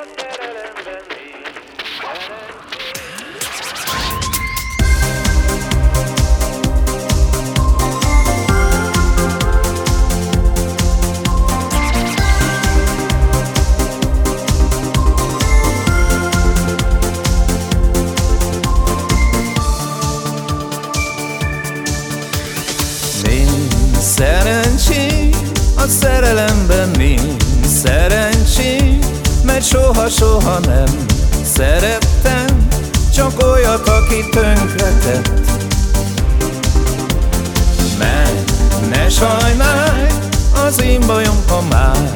under soha-soha nem szerettem, csak olyat, aki tönkretett. Meg ne sajnálj, az én bajom, ha már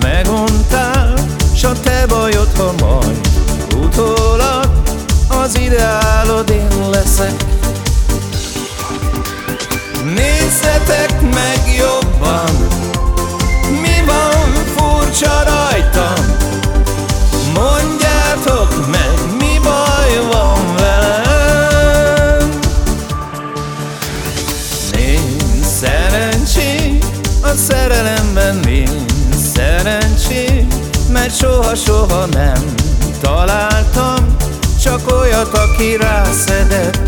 meguntál, s a te bajod, ha majd utólag az ideálod én leszek. Nézzetek szerelemben nincs szerencsé Mert soha-soha nem találtam Csak olyat, aki rászedett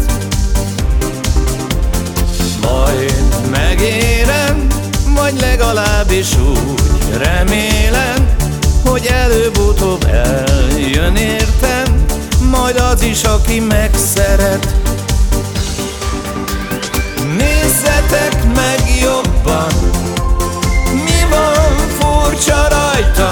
majd megérem, vagy legalábbis úgy remélem, hogy előbb-utóbb eljön értem, majd az is, aki megszeret. Gaita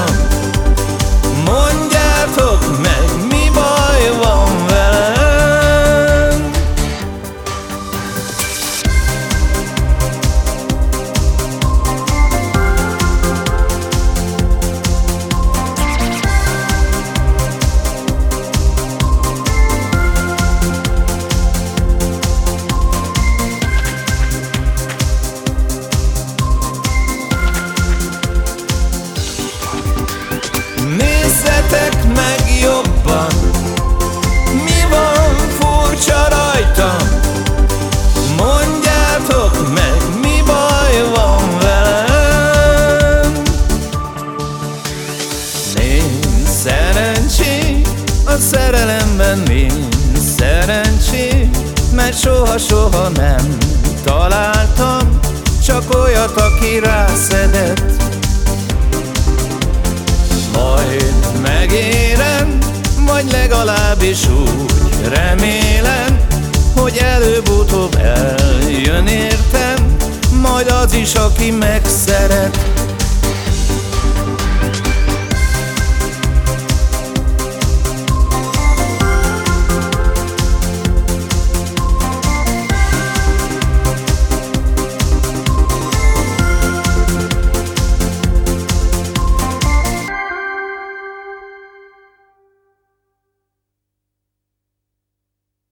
szerelemben nincs szerencsé Mert soha-soha nem találtam Csak olyat, aki rászedett majd megérem, vagy legalábbis úgy remélem, hogy előbb-utóbb eljön értem, majd az is, aki megszeret.